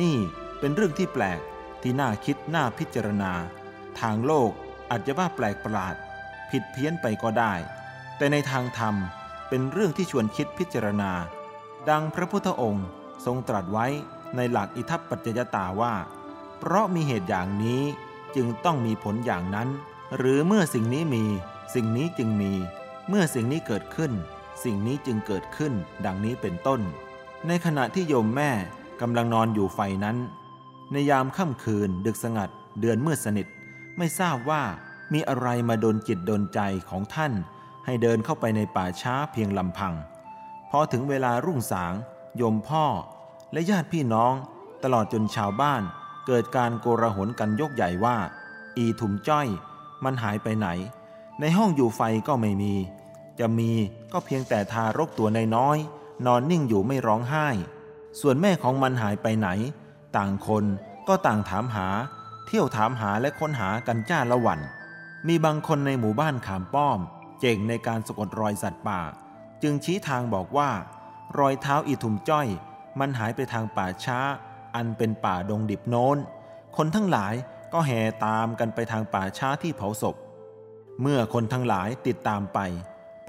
นี่เป็นเรื่องที่แปลกที่น่าคิดน่าพิจารณา ทางโลกอาจจะว่าแปลกประหลาด ผิดเพี้ยนไปก็ได้ แต่ในทางธรรมเป็นเรื่องที่ชวนคิดพิจารณา ดังพระพุทธองค์ทรงตรัสไว้ในหลักอิทัปปัจจยตาว่า เพราะมีเหตุอย่างนี้จึงต้องมีผลอย่างนั้น หรือเมื่อสิ่งนี้มี สิ่งนี้จึงมี เมื่อสิ่งนี้เกิดขึ้น สิ่งนี้จึงเกิดขึ้น ดังนี้เป็นต้น ในขณะที่โยมแม่ กำลังนอนอยู่ไฟนั้น ในยามค่ำคืนดึกสงัดเดือนมืดสนิท ไม่ทราบว่ามีอะไรมาดนจิตดนใจของท่าน ให้เดินเข้าไปในป่าช้าเพียงลำพัง พอถึงเวลารุ่งสาง ยมพ่อ และญาติพี่น้อง ตลอดจนชาวบ้าน เกิดการโกระหนกันยกใหญ่ว่า อีถุมจ้อย มันหายไปไหน ในห้องอยู่ไฟก็ไม่มี จะมีก็เพียงแต่ทารกตัวน้อยๆนอนนิ่งอยู่ไม่ร้องไห้ ส่วนแม่ของมันหายไปไหน ต่างคนก็ต่างถามหา เที่ยวถามหาและค้นหากันจ้าละวัน มีบางคนในหมู่บ้านขามป้อม เจ๋งในการสะกดรอยสัตว์ป่า จึงชี้ทางบอกว่า รอยเท้าอีถุมจ้อย มันหายไปทางป่าช้า อันเป็นป่าดงดิบโน้น คนทั้งหลายก็แห่ตามกันไปทางป่าช้าที่เผาศพ เมื่อคนทั้งหลายติดตามไป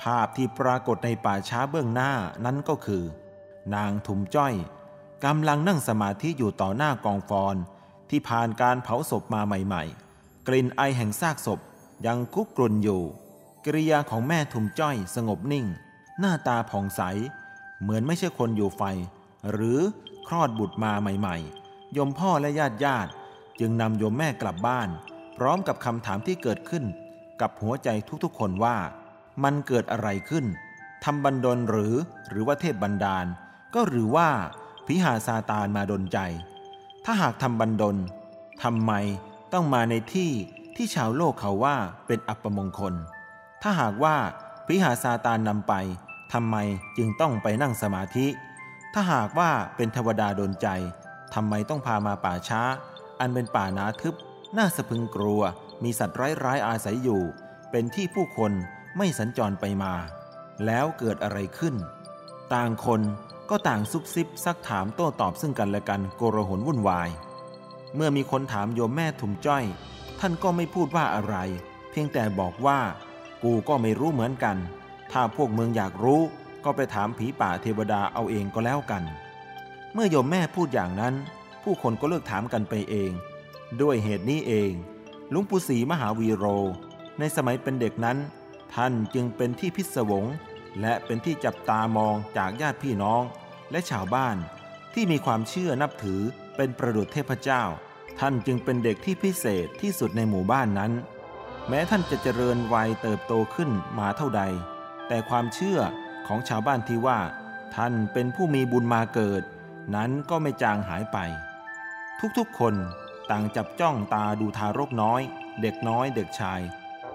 ภาพที่ปรากฏในป่าช้าเบื้องหน้านั้นก็คือ นางถุมจ้อย กำลังนั่งสมาธิอยู่ต่อหน้ากองฟอน ที่ผ่านการเผาศพมาใหม่ ๆ กลิ่นไอแห่งซากศพยังคุกกรุ่นอยู่ กิริยาของแม่ถุมจ้อยสงบนิ่ง หน้าตาผ่องใส เหมือนไม่ใช่คนอยู่ไฟ หรือคลอดบุตรมาใหม่ ๆ ยมพ่อและญาติญาติจึงนำโยมแม่กลับบ้าน พร้อมกับคำถามที่เกิดขึ้น กับหัวใจทุกๆคนว่า มันเกิดอะไรขึ้นทำบันดลหรือหรือว่าเทพบันดาล ก็หรือว่า พิหาซาตานมาดนใจ ถ้าหากทำบันดลทำไมต้องมาในที่ที่ชาวโลกเขาว่าเป็นอัปมงคล ถ้าหากว่าพิหาซาตานนำไปทำไมจึงต้องไปนั่งสมาธิ ถ้าหากว่าเป็นเทวดาดนใจทำไมต้องพามาป่าช้า อันเป็นป่านาทึบ น่าสะพึงกลัว มีสัตว์ร้ายๆอาศัยอยู่ เป็นที่ผู้คนไม่สัญจรไปมา แล้วเกิดอะไรขึ้น ต่างคน ก็ต่างซุบซิบซักถามโต้ตอบซึ่งกันและกันโกรหนวุ่นวาย เมื่อมีคนถามโยมแม่ถุมจ้อย ท่านก็ไม่พูดว่าอะไร เพียงแต่บอกว่า กูก็ไม่รู้เหมือนกัน ถ้าพวกเมืองอยากรู้ ก็ไปถามผีป่าเทวดาเอาเองก็แล้วกัน เมื่อโยมแม่พูดอย่างนั้น ผู้คนก็เลิกถามกันไปเอง ด้วยเหตุนี้เองหลวงปู่ศรีมหาวีโร ในสมัยเป็นเด็กนั้น ท่านจึงเป็นที่พิศวง และเป็นที่จับตามองจากญาติพี่น้องและชาวบ้าน ที่มีความเชื่อนับถือเป็นประดุจเทพเจ้า ท่านจึงเป็นเด็กที่พิเศษที่สุดในหมู่บ้านนั้น แม้ท่านจะเจริญวัยเติบโตขึ้นมาเท่าใด แต่ความเชื่อของชาวบ้านที่ว่า ท่านเป็นผู้มีบุญมาเกิด นั้นก็ไม่จางหายไป ทุกๆคนต่างจับจ้องตาดูทารกน้อย เด็กน้อยเด็กชาย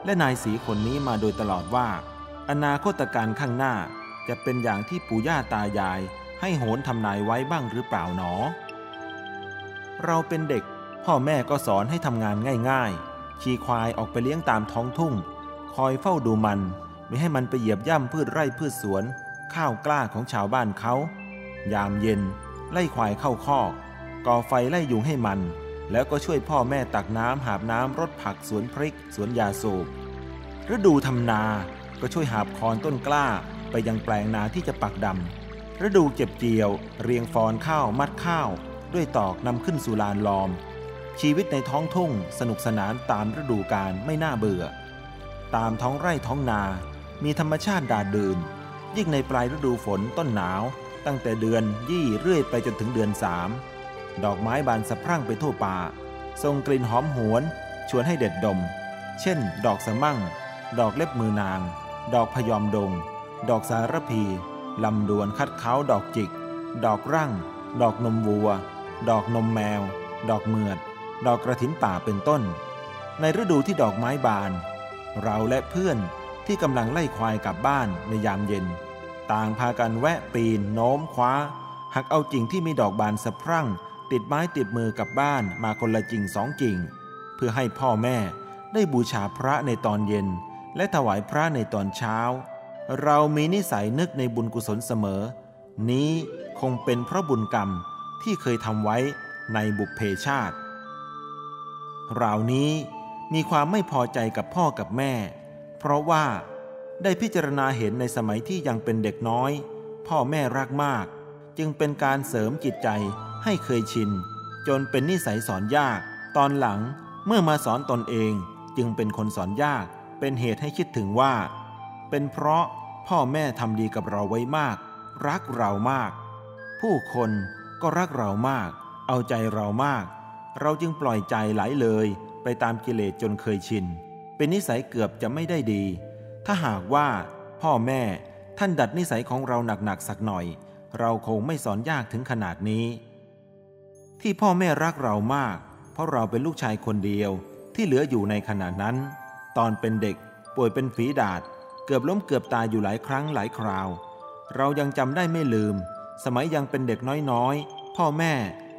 และนายสีคนนี้มาโดยตลอดว่า อนาคตการข้างหน้าจะเป็นอย่างที่ปู่ย่าตายาย ให้โหนทำนายไว้บ้างหรือเปล่าหนอ เราเป็นเด็ก พ่อแม่ก็สอนให้ทำงานง่ายๆ ขี่ควายออกไปเลี้ยงตามท้องทุ่ง คอยเฝ้าดูมัน ไม่ให้มันไปเหยียบย่ำพืชไร่พืชสวน ข้าวกล้าของชาวบ้านเขา ยามเย็น ไล่ควายเข้าคอกก่อไฟไล่ยุงให้มัน แล้วก็ช่วยพ่อแม่ตักน้ำหาบน้ำรดผักสวนพริกสวนยาสูบฤดูทำนา ก็ช่วยหาบคอนต้นกล้าไปยังแปลงนาที่จะปักดำฤดูเก็บเกี่ยว เรียงฟอนข้าวมัดข้าว ด้วยตอกนำขึ้นสู่ลานลอม ชีวิตในท้องทุ่งสนุกสนานตามฤดูกาลไม่น่าเบื่อ ตามท้องไร่ท้องนา มีธรรมชาติดาดดื่นยิ่งในปลายฤดูฝนต้นหนาว ตั้งแต่เดือนยี่เรื่อยไปจนถึงเดือนสามดอกไม้บานสะพรั่งไปทั่วป่าทรงกลิ่นหอมหวน ชวนให้เด็ดดม เช่น ดอกสะมั่ง ดอกเล็บมือนาง ดอกพยอมดง ดอกสารพี ลำดวนคัดเขาดอกจิก ดอกรั่ง ดอกนมวัว ดอกนมแมว ดอกเมือด ดอกกระถินป่าเป็นต้น ในฤดูที่ดอกไม้บาน เราและเพื่อนที่กำลังไล่ควายกลับบ้านในยามเย็น ต่างพากันแวะปีน โน้มคว้า หักเอากิ่งที่มีดอกบานสะพรั่ง ติดไม้ติดมือกลับบ้านมาคนละกิ่งสองกิ่งเพื่อให้พ่อแม่ได้บูชาพระในตอนเย็น และถวายพระในตอนเช้า เรามีนิสัยนึกในบุญกุศลเสมอ นี้คงเป็นเพราะบุญกรรมที่เคยทำไว้ในบุพเพชาติรานี้มีความไม่พอใจกับพ่อกับแม่ เพราะว่าได้พิจารณาเห็นในสมัยที่ยังเป็นเด็กน้อย พ่อแม่รักมาก จึงเป็นการเสริมจิตใจให้เคยชิน จนเป็นนิสัยสอนยาก ตอนหลังเมื่อมาสอนตนเองจึงเป็นคนสอนยาก เป็นเหตุให้คิดถึงว่า เป็นเพราะพ่อแม่ทำดีกับเราไว้มาก รักเรามาก ผู้คนก็รักเรามาก เอาใจเรามาก เราจึงปล่อยใจไหลเลยไปตามกิเลสจนเคยชิน เป็นนิสัยเกือบจะไม่ได้ดี ถ้าหากว่า พ่อแม่ท่านดัดนิสัยของเราหนักๆสักหน่อย เราคงไม่สอนยากถึงขนาดนี้ ที่พ่อแม่รักเรามาก เพราะเราเป็นลูกชายคนเดียวที่เหลืออยู่ในขณะนั้น ตอนเป็นเด็กป่วยเป็นฝีดาษเกือบล้มเกือบตายอยู่หลายครั้งหลายคราว เรายังจำได้ไม่ลืม สมัยยังเป็นเด็กน้อยๆ พ่อแม่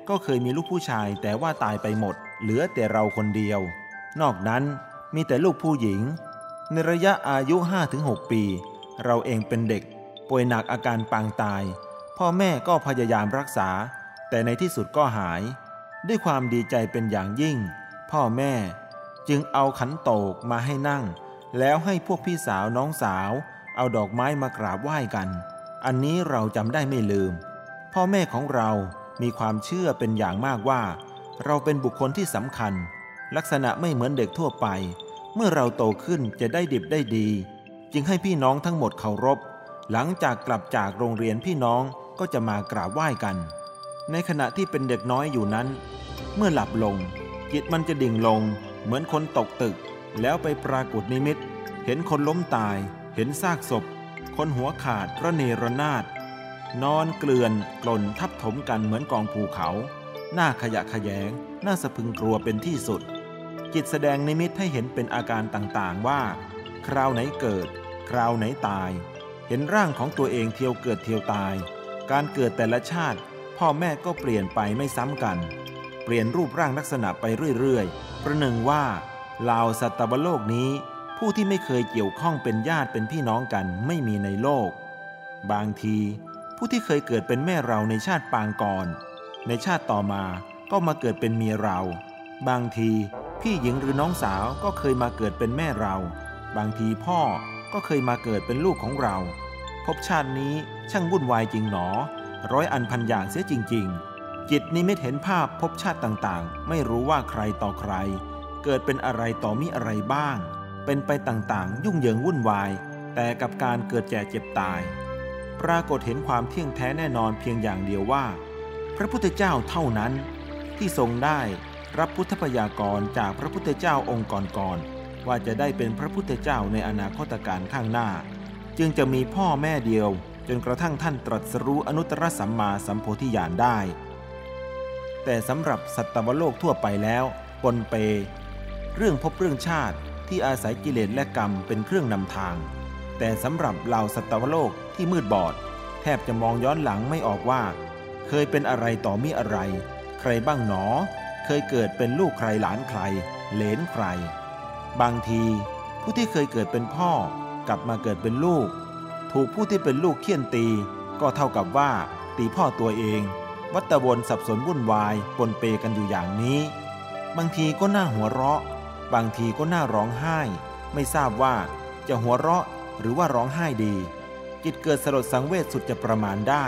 ก็เคยมีลูกผู้ชายแต่ว่าตายไปหมด เหลือแต่เราคนเดียว นอกนั้นมีแต่ลูกผู้หญิง ในระยะอายุ 5-6 ปี เราเองเป็นเด็ก ป่วยหนักอาการปางตาย พ่อแม่ก็พยายามรักษา แต่ในที่สุดก็หาย ด้วยความดีใจเป็นอย่างยิ่ง พ่อแม่ จึงเอาขันโตกมาให้นั่ง แล้วให้พวกพี่สาวน้องสาว เอาดอกไม้มากราบไหว้กัน อันนี้เราจำได้ไม่ลืม พ่อแม่ของเรามีความเชื่อเป็นอย่างมากว่า เราเป็นบุคคลที่สำคัญ ลักษณะไม่เหมือนเด็กทั่วไป เมื่อเราโตขึ้นจะได้ดิบได้ดี จึงให้พี่น้องทั้งหมดเคารพ หลังจากกลับจากโรงเรียนพี่น้องก็จะมากราบไหว้กัน ในขณะที่เป็นเด็กน้อยอยู่นั้น เมื่อหลับลงจิตมันจะดิ่งลง เหมือนคนตกตึก แล้วไปปรากฏนิมิต เห็นคนล้มตาย เห็นซากศพ คนหัวขาดระเนระนาด นอนเกลื่อนกล่นทับถมกันเหมือนกองภูเขา หน้าขยะขยง น่าสะพึงกลัวเป็นที่สุด จิตแสดงนิมิตให้เห็นเป็นอาการต่างๆว่า คราวไหนเกิด คราวไหนตาย เห็นร่างของตัวเองเที่ยวเกิดเที่ยวตาย การเกิดแต่ละชาติ พ่อแม่ก็เปลี่ยนไปไม่ซ้ำกัน เปลี่ยนรูปร่างลักษณะไปเรื่อยๆ ประหนึ่งว่าลาวสัตวโลกนี้ ผู้ที่ไม่เคยเกี่ยวข้องเป็นญาติเป็นพี่น้องกันไม่มีในโลก บางทีผู้ที่เคยเกิดเป็นแม่เราในชาติปางก่อน ในชาติต่อมาก็มาเกิดเป็นเมียเรา บางทีพี่หญิงหรือน้องสาวก็เคยมาเกิดเป็นแม่เรา บางทีพ่อก็เคยมาเกิดเป็นลูกของเรา พบชาตินี้ช่างวุ่นวายจริงหนอ ร้อยอันพันอย่างเสียจริง ๆ จิตนิมิตเห็นภาพพบชาติต่างๆ ไม่รู้ว่าใครต่อใคร เกิดเป็นอะไรต่อมิอะไรบ้าง เป็นไปต่างๆ ยุ่งเหยิงวุ่นวาย แต่กับการเกิดแก่เจ็บตาย ปรากฏเห็นความเที่ยงแท้แน่นอนเพียงอย่างเดียวว่า พระพุทธเจ้าเท่านั้น ที่ทรงได้รับพุทธพยากรจากพระพุทธเจ้าองค์ก่อนๆว่าจะได้เป็นพระพุทธเจ้าในอนาคตการข้างหน้า จึงจะมีพ่อแม่เดียว จนกระทั่งท่านตรัสรู้อนุตตรสัมมาสัมโพธิญาณได้ แต่สำหรับสัตวโลกทั่วไปแล้วปนเป เรื่องพบเรื่องชาติที่อาศัยกิเลสและกรรมเป็นเครื่องนำทาง แต่สำหรับเหล่าสัตวโลกที่มืดบอด แทบจะมองย้อนหลังไม่ออกว่า เคยเป็นอะไรต่อมีอะไร ใครบ้างหนอ เคยเกิดเป็นลูกใครหลานใคร เหลนใคร บางที ผู้ที่เคยเกิดเป็นพ่อ กลับมาเกิดเป็นลูก ถูกผู้ที่เป็นลูกเคี่ยนตี ก็เท่ากับว่าตีพ่อตัวเอง วัตวนสับสนวุ่นวายปนเปกันอยู่อย่างนี้ บางทีก็น่าหัวเราะ บางทีก็น่าร้องไห้ ไม่ทราบว่าจะหัวเราะหรือว่าร้องไห้ดี จิตเกิดสลดสังเวชสุดจะประมาณได้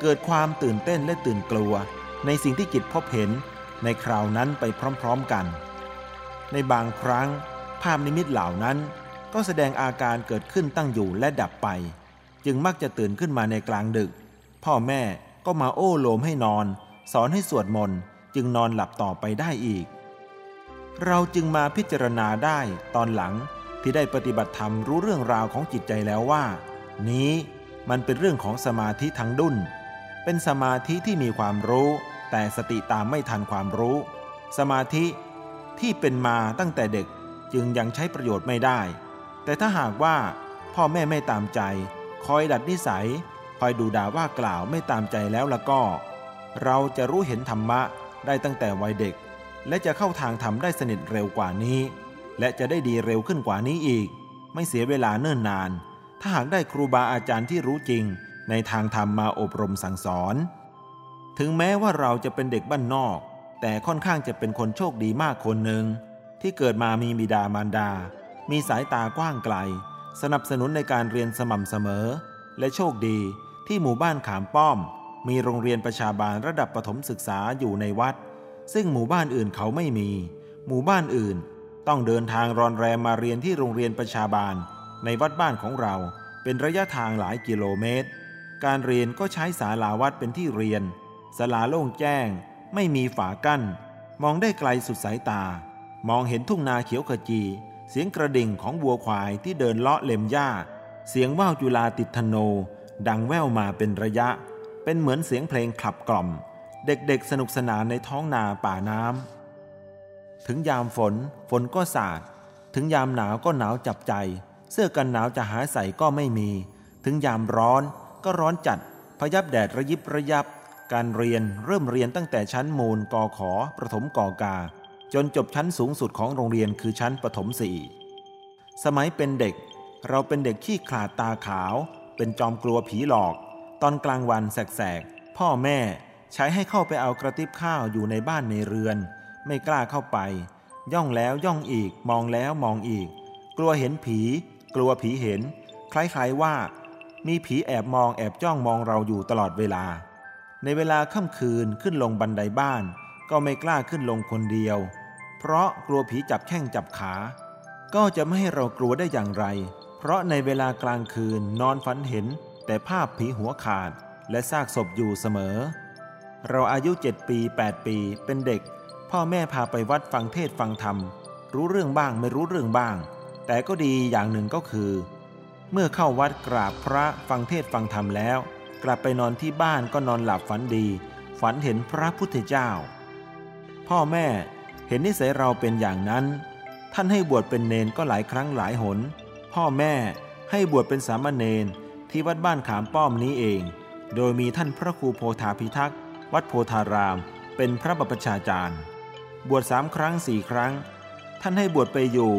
เกิดความตื่นเต้นและตื่นกลัว ในสิ่งที่จิตพบเห็นในคราวนั้นไปพร้อมๆกัน ในบางครั้ง ภาพนิมิตเหล่านั้น ก็แสดงอาการเกิดขึ้นตั้งอยู่และดับไป จึงมักจะตื่นขึ้นมาในกลางดึก พ่อแม่ ก็มาโอ้โลมให้นอน สอนให้สวดมนต์จึงนอนหลับต่อไปได้อีก เราจึงมาพิจารณาได้ตอนหลังที่ได้ปฏิบัติธรรมรู้เรื่องราวของจิตใจแล้วว่า นี้มันเป็นเรื่องของสมาธิทั้งดุนเป็นสมาธิที่มีความรู้ แต่สติตามไม่ทันความรู้ สมาธิที่เป็นมาตั้งแต่เด็กจึงยังใช้ประโยชน์ไม่ได้ แต่ถ้าหากว่าพ่อแม่ไม่ตามใจ คอยดัดนิสัย คอยดูด่าว่ากล่าวไม่ตามใจแล้วละก็ เราจะรู้เห็นธรรมะได้ตั้งแต่วัยเด็ก และจะเข้าทางธรรมได้สนิทเร็วกว่านี้ และจะได้ดีเร็วขึ้นกว่านี้อีก ไม่เสียเวลาเนิ่นนาน ถ้าหากได้ครูบาอาจารย์ที่รู้จริง ในทางธรรมมาอบรมสั่งสอน ถึงแม้ว่าเราจะเป็นเด็กบ้านนอก แต่ค่อนข้างจะเป็นคนโชคดีมากคนหนึ่งที่เกิดมามีบิดามารดา มีสายตากว้างไกล สนับสนุนในการเรียนสม่ำเสมอ และโชคดี ที่หมู่บ้านขามป้อม มีโรงเรียนประชาบาลระดับประถมศึกษาอยู่ในวัด ซึ่งหมู่บ้านอื่นเขาไม่มี หมู่บ้านอื่น ต้องเดินทางรอนแรมมาเรียนที่โรงเรียนประชาบาล ในวัดบ้านของเราเป็นระยะทางหลายกิโลเมตร การเรียนก็ใช้ศาลาวัดเป็นที่เรียนศาลาโล่งแจ้ง ไม่มีฝากั้น มองได้ไกลสุดสายตา มองเห็นทุ่งนาเขียวขจี เสียงกระดิ่งของวัวควายที่เดินเลาะเล็มหญ้า เสียงว่าวจุลาติดธโน ดังแว่วมาเป็นระยะ เป็นเหมือนเสียงเพลงขับกล่อม เด็กๆสนุกสนานในท้องนาป่าน้ำถึงยามฝนฝนก็สาด ถึงยามหนาวก็หนาวจับใจ เสื้อกันหนาวจะหาใส่ก็ไม่มี ถึงยามร้อนก็ร้อนจัด พยับแดดระยิบระยับ การเรียนเริ่มเรียนตั้งแต่ชั้นมูลกอขอประถมกอกา จนจบชั้นสูงสุดของโรงเรียนคือชั้นประถมสี่สมัยเป็นเด็กเราเป็นเด็กขี้ขลาดตาขาว เป็นจอมกลัวผีหลอก ตอนกลางวันแสกๆ พ่อแม่ใช้ให้เข้าไปเอากระติบข้าวอยู่ในบ้านในเรือน ไม่กล้าเข้าไป ย่องแล้วย่องอีกมองแล้วมองอีก กลัวเห็นผี กลัวผีเห็น คล้ายๆว่า มีผีแอบมองแอบจ้องมองเราอยู่ตลอดเวลา ในเวลาค่ำคืนขึ้นลงบันไดบ้าน ก็ไม่กล้าขึ้นลงคนเดียว เพราะกลัวผีจับแข้งจับขา ก็จะไม่ให้เรากลัวได้อย่างไร เพราะในเวลากลางคืนนอนฝันเห็น แต่ภาพผีหัวขาดและซากศพอยู่เสมอ เราอายุเจ็ดปี 8 ปีเป็นเด็ก พ่อแม่พาไปวัดฟังเทศฟังธรรม รู้เรื่องบ้างไม่รู้เรื่องบ้าง แต่ก็ดีอย่างหนึ่งก็คือ เมื่อเข้าวัดกราบพระฟังเทศฟังธรรมแล้ว กลับไปนอนที่บ้านก็นอนหลับฝันดี ฝันเห็นพระพุทธเจ้า พ่อแม่เห็นนิสัยเราเป็นอย่างนั้น ท่านให้บวชเป็นเนนก็หลายครั้งหลายหน พ่อแม่ให้บวชเป็นสามเณรที่วัดบ้านขามป้อมนี้เอง โดยมีท่านพระครูโพธาพิทักษ์ วัดโพธาราม เป็นพระบัพชาจารย์ บวชสามครั้งสี่ครั้ง ท่านให้บวชไปอยู่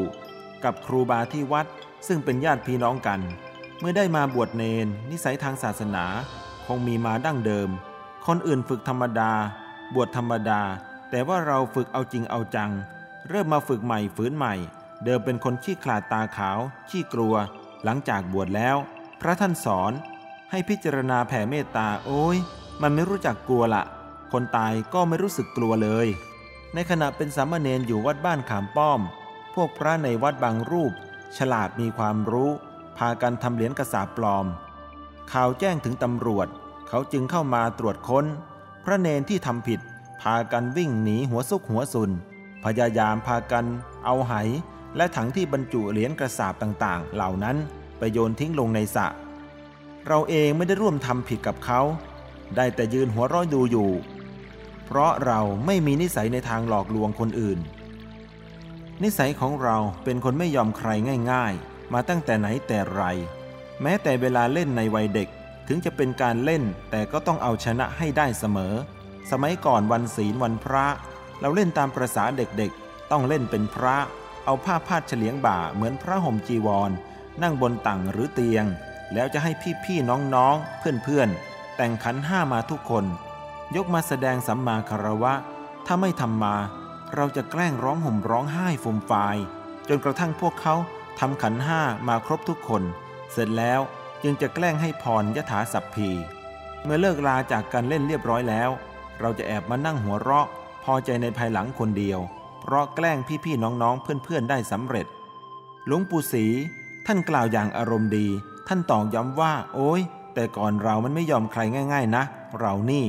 กับครูบาที่วัดซึ่งเป็นญาติพี่น้องกัน เมื่อได้มาบวชเนนนิสัยทางศาสนาคงมีมาดั้งเดิม คนอื่นฝึกธรรมดา บวชธรรมดา แต่ว่าเราฝึกเอาจริงเอาจัง เริ่มมาฝึกใหม่ฝืนใหม่ เดิมเป็นคนขี้ขลาดตาขาว ขี้กลัว หลังจากบวชแล้ว พระท่านสอนให้พิจารณาแผ่เมตตาโอ้ย มันไม่รู้จักกลัวละคนตายก็ไม่รู้สึกกลัวเลย ในขณะเป็นสามเณรอยู่วัดบ้านขามป้อม พวกพระในวัดบางรูป ฉลาดมีความรู้ พากันทำเหรียญกระสาปลอม ข่าวแจ้งถึงตำรวจ เขาจึงเข้ามาตรวจค้น พระเนนที่ทำผิด พากันวิ่งหนีหัวซุกหัวซุน พยายามพากัน เอาไห และถังที่บรรจุเหรียญกระสาบต่างๆ เหล่านั้นไปโยนทิ้งลงในสระเราเองไม่ได้ร่วมทำผิดกับเขา ได้แต่ยืนหัวร้อยดูอยู่ เพราะเราไม่มีนิสัยในทางหลอกลวงคนอื่น นิสัยของเราเป็นคนไม่ยอมใครง่ายๆ มาตั้งแต่ไหนแต่ไร แม้แต่เวลาเล่นในวัยเด็กถึงจะเป็นการเล่นแต่ก็ต้องเอาชนะให้ได้เสมอ สมัยก่อนวันศีลวันพระ เราเล่นตามประษาเด็กๆ ต้องเล่นเป็นพระ เอาผ้าพาดเฉลียงบ่าเหมือนพระห่มจีวร นั่งบนตังหรือเตียง แล้วจะให้พี่ๆน้องๆ เพื่อนๆ แต่งขันห้ามาทุกคน ยกมาแสดงสัมมาคารวะ ถ้าไม่ทำมา เราจะแกล้งร้องห่มร้องไห้ฟูมฟาย จนกระทั่งพวกเขาทำขันห้ามาครบทุกคน เสร็จแล้วจึงจะแกล้งให้พรยถาสัพพี เมื่อเลิกลาจากการเล่นเรียบร้อยแล้ว เราจะแอบมานั่งหัวเราะ พอใจในภายหลังคนเดียว เพราะแกล้งพี่ๆน้องๆ เพื่อนๆ ได้สำเร็จ หลวงปู่ศรีท่านกล่าวอย่างอารมณ์ดี ท่านตอกย้ำว่า โอ้ยแต่ก่อนเรามันไม่ยอมใครง่าย ๆ นะ เรานี่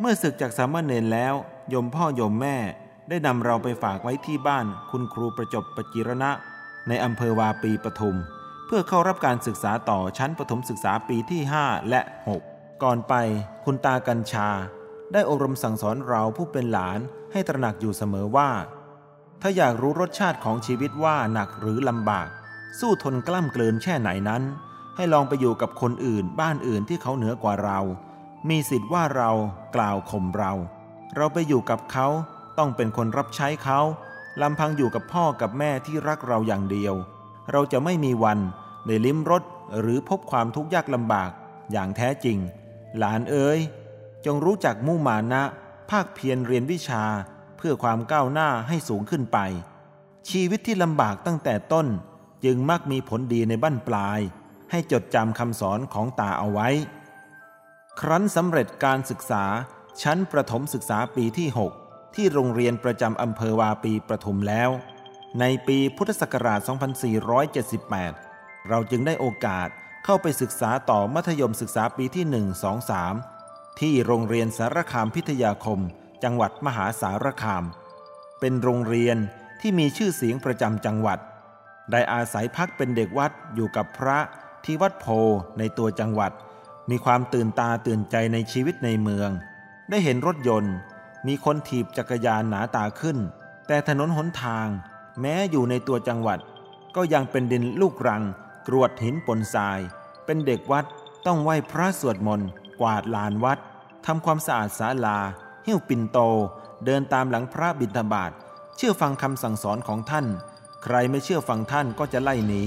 เมื่อศึกจากสามเณรแล้วยมพ่อยมแม่ ได้นำเราไปฝากไว้ที่บ้าน คุณครูประจบปจิรณะ ในอำเภอวาปีปทุม เพื่อเข้ารับการศึกษาต่อชั้นประถมศึกษาปีที่ 5 และ 6 ก่อนไปคุณตากัญชา ได้อบรมสั่งสอนเราผู้เป็นหลาน ให้ตระหนักอยู่เสมอว่า ถ้าอยากรู้รสชาติของชีวิตว่าหนักหรือลำบาก สู้ทนกล้ำเกลืนแช่ไหนนั้น ให้ลองไปอยู่กับคนอื่น บ้านอื่นที่เขาเหนือกว่าเรา มีสิทธิ์ว่าเรากล่าวข่มเรา เราไปอยู่กับเขาต้องเป็นคนรับใช้เขาลำพังอยู่กับพ่อกับแม่ที่รักเราอย่างเดียว เราจะไม่มีวันได้ลิ้มรสหรือพบความทุกข์ยากลำบากอย่างแท้จริง หลานเอ๋ยจงรู้จักมุ่มานะ ภาคเพียรเรียนวิชาเพื่อความก้าวหน้าให้สูงขึ้นไป ชีวิตที่ลำบากตั้งแต่ต้นจึงมักมีผลดีในบั้นปลาย ให้จดจำคำสอนของตาเอาไว้ ครั้นสำเร็จการศึกษาชั้นประถมศึกษาปีที่ 6 ที่โรงเรียนประจำอำเภอวาปีประทุมแล้ว ในปีพุทธศักราช 2478 เราจึงได้โอกาสเข้าไปศึกษาต่อมัธยมศึกษาปีที่ 1 2 3 ที่โรงเรียนสารคามพิทยาคม จังหวัดมหาสารคาม เป็นโรงเรียนที่มีชื่อเสียงประจำจังหวัด ได้อาศัยพักเป็นเด็กวัดอยู่กับพระที่วัดโพในตัวจังหวัด มีความตื่นตาตื่นใจในชีวิตในเมือง ได้เห็นรถยนต์ มีคนถีบจักรยานหนาตาขึ้น แต่ถนนหนทาง แม้อยู่ในตัวจังหวัด ก็ยังเป็นดินลูกรัง กรวดหินปนทราย เป็นเด็กวัดต้องไหว้พระสวดมนต์ กวาดลานวัดทำความสะอาดศาลา หิ้วปิ่นโต เดินตามหลังพระบิณฑบาตเชื่อฟังคำสั่งสอนของท่าน ใครไม่เชื่อฟังท่านก็จะไล่หนี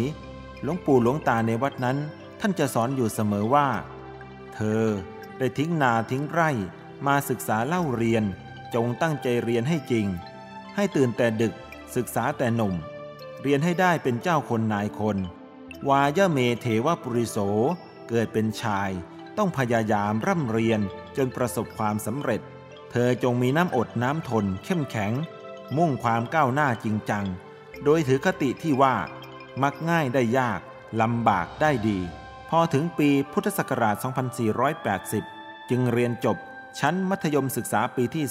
หลวงปู่หลวงตาในวัดนั้น ท่านจะสอนอยู่เสมอว่า เธอได้ทิ้งนาทิ้งไร่ มาศึกษาเล่าเรียน จงตั้งใจเรียนให้จริง ให้ตื่นแต่ดึกศึกษาแต่หนุ่ม เรียนให้ได้เป็นเจ้าคนนายคน วายะเมเทวปุริโสเกิดเป็นชาย ต้องพยายามร่ำเรียนจนประสบความสำเร็จ เธอจงมีน้ำอดน้ำทน เข้มแข็ง มุ่งความก้าวหน้าจริงจัง โดยถือคติที่ว่า มักง่ายได้ยากลำบากได้ดี พอถึงปีพุทธศักราช 2480 จึงเรียนจบชั้นมัธยมศึกษาปีที่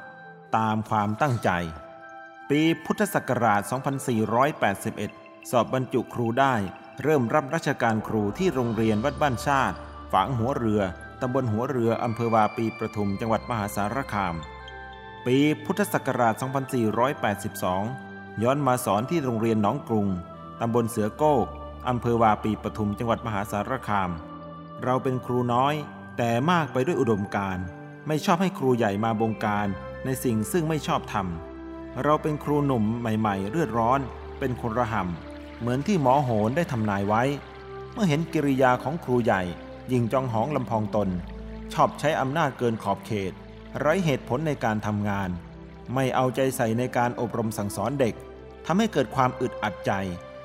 3 ตามความตั้งใจ ปีพุทธศักราช 2481 สอบบรรจุครูได้เริ่มรับราชการครูที่โรงเรียนวัดบ้านชาติ ฝังหัวเรือ ตำบลหัวเรืออำเภอวาปีประทุมจังหวัดมหาสารคาม ปีพุทธศักราช 2482 ย้อนมาสอนที่โรงเรียนหนองกรุง ตำบลเสือโก้อำเภอวาปีปทุมจังหวัดมหาสารคาม เราเป็นครูน้อย แต่มากไปด้วยอุดมการไม่ชอบให้ครูใหญ่มาบงการในสิ่งซึ่งไม่ชอบทำเราเป็นครูหนุ่มใหม่ ๆ เลือดร้อน เป็นคนระห่ำเหมือนที่หมอโหนได้ทำนายไว้ เมื่อเห็นกิริยาของครูใหญ่ ยิงจองหองลำพองตน ชอบใช้อำนาจเกินขอบเขต ไร้เหตุผลในการทำงาน ไม่เอาใจใส่ในการอบรมสั่งสอนเด็กทำให้เกิดความอึดอัดใจ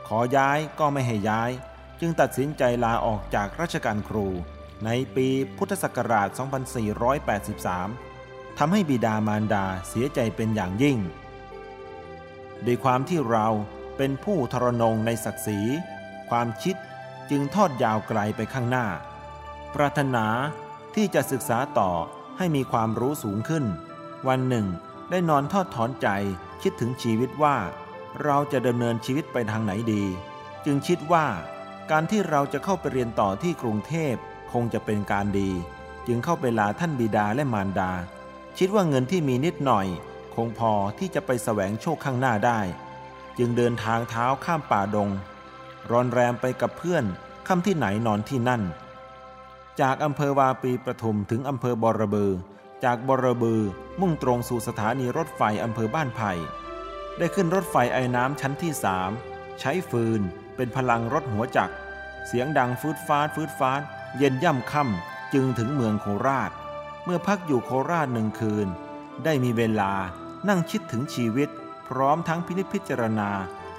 ขอย้ายก็ไม่ให้ย้าย จึงตัดสินใจลาออกจากราชการครู ในปีพุทธศักราช 2483 ทำให้บิดามารดาเสียใจเป็นอย่างยิ่ง ด้วยความที่เราเป็นผู้ทรนงในศักดิ์ศรี ความคิดจึงทอดยาวไกลไปข้างหน้า ปรารถนาที่จะศึกษาต่อให้มีความรู้สูงขึ้น วันหนึ่ง ได้นอนทอดถอนใจคิดถึงชีวิตว่า เราจะดำเนินชีวิตไปทางไหนดี จึงคิดว่า การที่เราจะเข้าไปเรียนต่อที่กรุงเทพคงจะเป็นการดี จึงเข้าไปลาท่านบิดาและมารดา คิดว่าเงินที่มีนิดหน่อย คงพอที่จะไปแสวงโชคข้างหน้าได้ จึงเดินทางเท้าข้ามป่าดง รอนแรมไปกับเพื่อนค่ำที่ไหนนอนที่นั่น จากอำเภอวาปีประทุมถึงอำเภอบอระเบือ จากบอระเบือมุ่งตรงสู่สถานีรถไฟอำเภอบ้านไผ่ ได้ขึ้นรถไฟไอ้น้ำชั้นที่สามใช้ฟืนเป็นพลังรถหัวจักร เสียงดังฟืดฟ้าฟืดฟ้าเย็นย่ำค่ำจึงถึงเมืองโคราช เมื่อพักอยู่โคราชหนึ่งคืน ได้มีเวลานั่งคิดถึงชีวิต พร้อมทั้งพินิจพิจารณา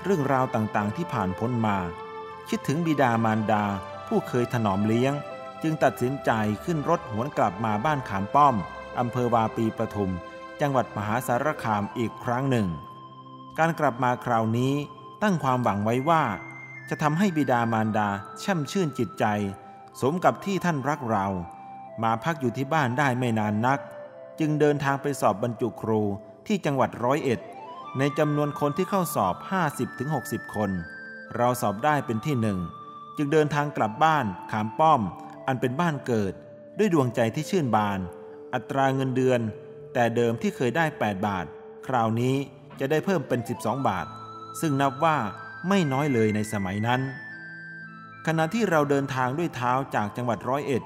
เรื่องราวต่างๆ ที่ผ่านพ้นมา คิดถึงบิดามารดาผู้เคยถนอมเลี้ยง จึงตัดสินใจขึ้นรถหวนกลับมาบ้านขามป้อม อำเภอวาปีปทุม จังหวัดมหาสารคามอีกครั้งหนึ่ง การกลับมาคราวนี้ตั้งความหวังไว้ว่า จะทำให้บิดามารดาช่มชื่นจิตใจ สมกับที่ท่านรักเรา มาพักอยู่ที่บ้านได้ไม่นานนัก จึงเดินทางไปสอบบรรจุครูที่จังหวัดร้อยเอ็ด ในจำนวนคนที่เข้าสอบ 50-60 คน เราสอบได้เป็นที่หนึ่ง จึงเดินทางกลับบ้านขามป้อม อันเป็นบ้านเกิด ด้วยดวงใจที่ชื่นบาน อัตราเงินเดือน แต่เดิมที่เคยได้ 8 บาท คราวนี้จะได้เพิ่มเป็น 12 บาท ซึ่งนับว่าไม่น้อยเลยในสมัยนั้น ขณะที่เราเดินทางด้วยเท้าจากจังหวัดร้อยเอ็ด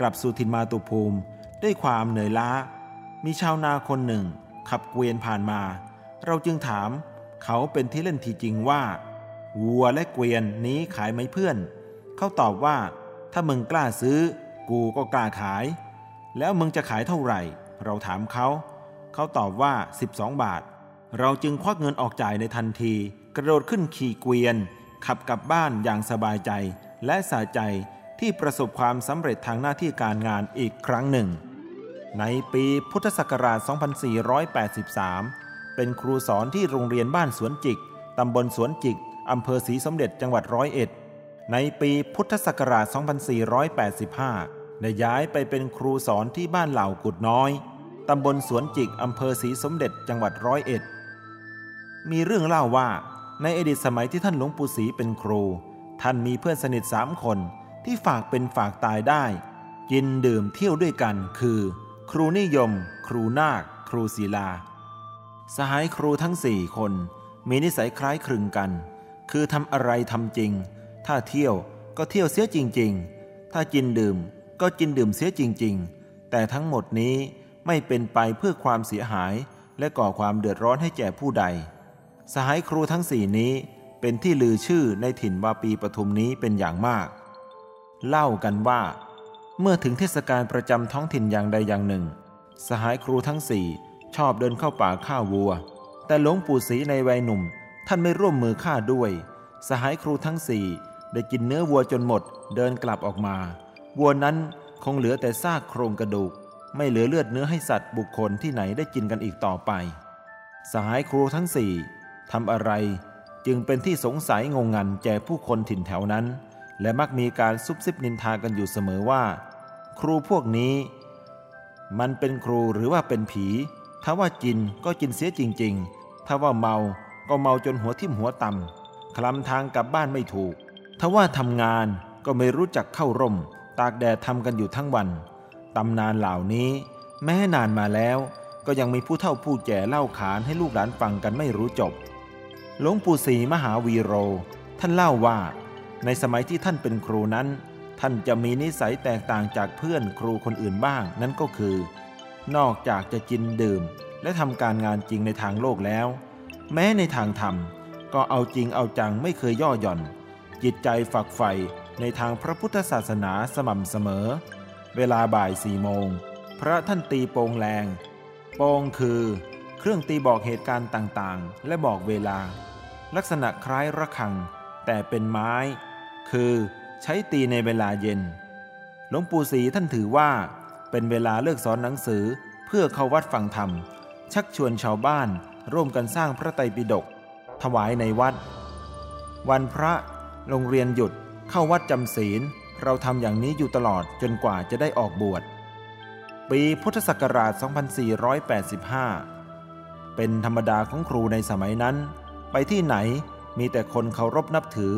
กลับสู่ถิ่นมาตุภูมิ ด้วยความเหนื่อยล้า มีชาวนาคนหนึ่ง ขับเกวียนผ่านมา เราจึงถามเขาเป็นที่เล่นทีจริงว่าวัวและเกวียนนี้ขายไหมเพื่อน เขาตอบว่า ถ้ามึงกล้าซื้อ กูก็กล้าขาย แล้วมึงจะขายเท่าไหร่ เราถามเขา เขาตอบว่า 12 บาท เราจึงควักเงินออกจ่ายในทันที กระโดดขึ้นขี่เกวียน ขับกลับบ้านอย่างสบายใจ และสาใจที่ประสบความสำเร็จทางหน้าที่การงานอีกครั้งหนึ่ง ในปีพุทธศักราช 2483 เป็นครูสอนที่โรงเรียนบ้านสวนจิก ตำบลสวนจิก อำเภอศรีสมเด็จจังหวัดร้อยเอ็ด ในปีพุทธศักราช 2485 ได้ย้ายไปเป็นครูสอนที่บ้านเหล่ากุดน้อย ตำบลสวนจิก อำเภอศรีสมเด็จจังหวัดร้อยเอ็ด มีเรื่องเล่าว่าในอดีตสมัยที่ท่านหลวงปู่ศรีเป็นครู ท่านมีเพื่อนสนิทสามคนที่ฝากเป็นฝากตายได้ กินดื่มเที่ยวด้วยกันคือ ครูนิยม ครูนาค ครูศิลา สหายครูทั้งสี่คน มีนิสัยคล้ายคลึงกัน คือทำอะไรทำจริง ถ้าเที่ยวก็เที่ยวเสียจริง ๆ ถ้ากินดื่มก็กินดื่มเสียจริง ๆ แต่ทั้งหมดนี้ไม่เป็นไปเพื่อความเสียหายและก่อความเดือดร้อนให้แก่ผู้ใด สหายครูทั้งสี่นี้เป็นที่ลือชื่อในถิ่นวาปีปทุมนี้เป็นอย่างมาก เล่ากันว่า เมื่อถึงเทศกาลประจำท้องถิ่นอย่างใดอย่างหนึ่ง สหายครูทั้งสี่ชอบเดินเข้าป่าฆ่าวัว แต่หลวงปู่ศรีในวัยหนุ่มท่านไม่ร่วมมือฆ่าด้วย สหายครูทั้งสี่ ได้กินเนื้อวัวจนหมด เดินกลับออกมา วัวนั้นคงเหลือแต่ซากโครงกระดูก ไม่เหลือเลือดเนื้อให้สัตว์บุคคลที่ไหนได้กินกันอีกต่อไป สหายครูทั้งสี่ทำอะไรจึงเป็นที่สงสัยงงงันแก่ผู้คนถิ่นแถวนั้น และมักมีการซุบซิบนินทากันอยู่เสมอว่า ครูพวกนี้ มันเป็นครูหรือว่าเป็นผี ถ้าว่ากินก็กินเสียจริง ๆ ถ้าว่าเมาก็เมาจนหัวทิ่มหัวตำคลำทางกลับบ้านไม่ถูก ถ้าว่าทำงานก็ไม่รู้จักเข้าร่ม ตากแดดทำกันอยู่ทั้งวัน ตำนานเหล่านี้ แม้นานมาแล้ว ก็ยังมีผู้เฒ่าผู้แก่เล่าขานให้ลูกหลานฟังกันไม่รู้จบ หลวงปู่ศรีมหาวีโร ท่านเล่าว่า ในสมัยที่ท่านเป็นครูนั้น ท่านจะมีนิสัยแตกต่างจากเพื่อนครูคนอื่นบ้าง นั่นก็คือ นอกจากจะกินดื่ม และทำการงานจริงในทางโลกแล้ว แม้ในทางธรรมก็เอาจริงเอาจังไม่เคยย่อหย่อน จิตใจฝักใฝ่ในทางพระพุทธศาสนาสม่ำเสมอ เวลาบ่ายสี่โมง พระท่านตีโปงแรง โปงคือ เครื่องตีบอกเหตุการณ์ต่างๆ และบอกเวลา ลักษณะคล้ายระฆัง แต่เป็นไม้ คือใช้ตีในเวลาเย็น หลวงปู่ศรีท่านถือว่า เป็นเวลาเลิกสอนหนังสือเพื่อเข้าวัดฟังธรรม ชักชวนชาวบ้านร่วมกันสร้างพระไตรปิฎกถวายในวัด วันพระ โรงเรียนหยุด เข้าวัดจำศีล เราทำอย่างนี้อยู่ตลอดจนกว่าจะได้ออกบวช ปีพุทธศักราช 2485 เป็นธรรมดาของครูในสมัยนั้น ไปที่ไหนมีแต่คนเคารพนับถือ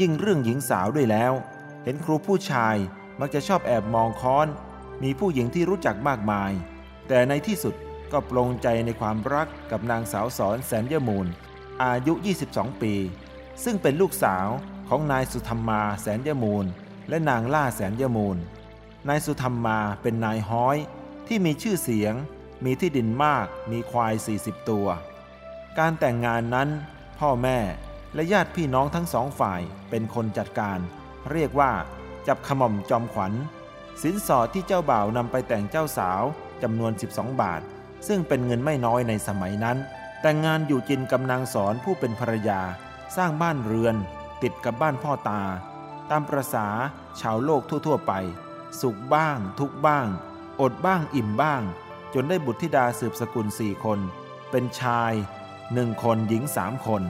ยิ่งเรื่องหญิงสาวด้วยแล้ว เห็นครูผู้ชายมักจะชอบแอบมองค้อน มีผู้หญิงที่รู้จักมากมาย แต่ในที่สุดก็ปลงใจในความรักกับนางสาวสอนแสนยมูล อายุ 22 ปี ซึ่งเป็นลูกสาว ของนายสุธรรมาแสนยมูล และนางล่าแสนยมูล นายสุธรรมาเป็นนายห้อยที่มีชื่อเสียง มีที่ดินมากมีควาย 40 ตัว การแต่งงานนั้น พ่อแม่และญาติพี่น้องทั้งสองฝ่ายเป็นคนจัดการ เรียกว่า จับขม่อมจอมขวัญ สินสอดที่เจ้าบ่าวนำไปแต่งเจ้าสาวจำนวน 12 บาท ซึ่งเป็นเงินไม่น้อยในสมัยนั้น แต่งงานอยู่กินกำนางสอนผู้เป็นภรรยาสร้างบ้านเรือน ติดกับบ้านพ่อตา ตามประษาชาวโลกทั่ว ๆ ไป สุขบ้าง ทุกบ้าง อดบ้างอิ่มบ้าง จนได้บุตรธิดาสืบสกุลสี่คน เป็นชายหนึ่งคนหญิงสามคน